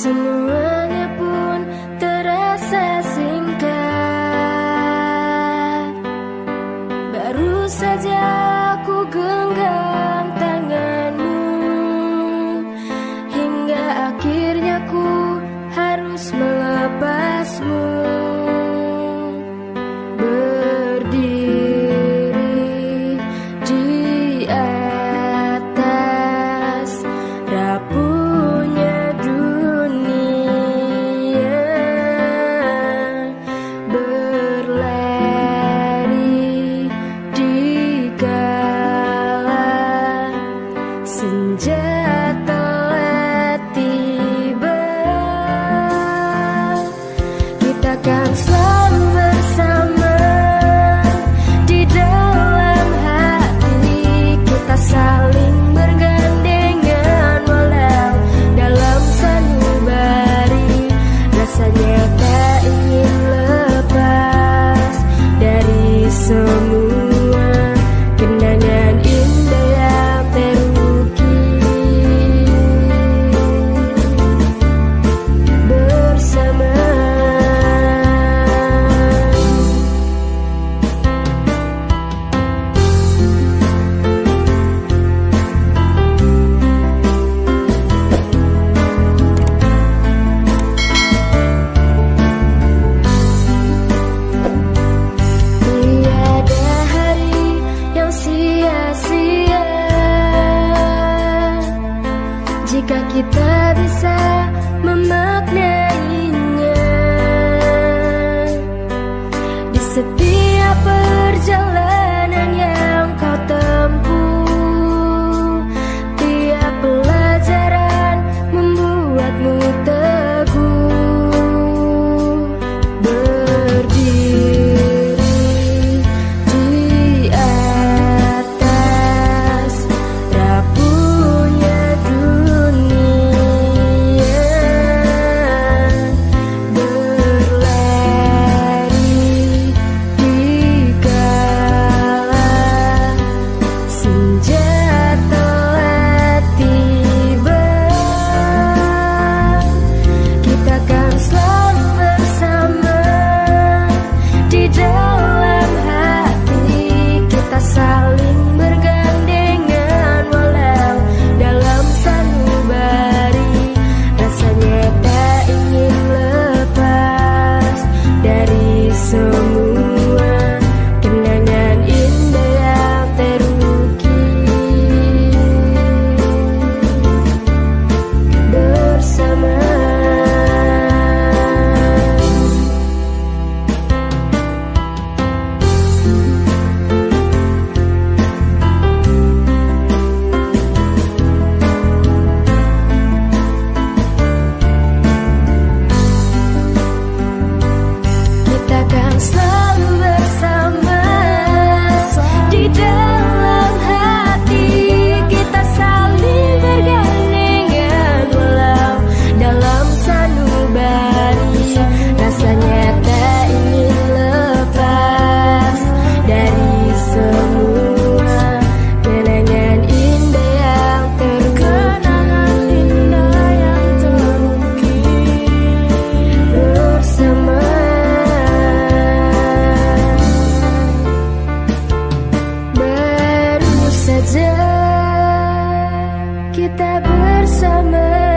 Semuanya pun terasa singkat. Baru saja aku genggam tanganmu Hingga akhirnya ku harus melepasmu. kita saja kita bersama.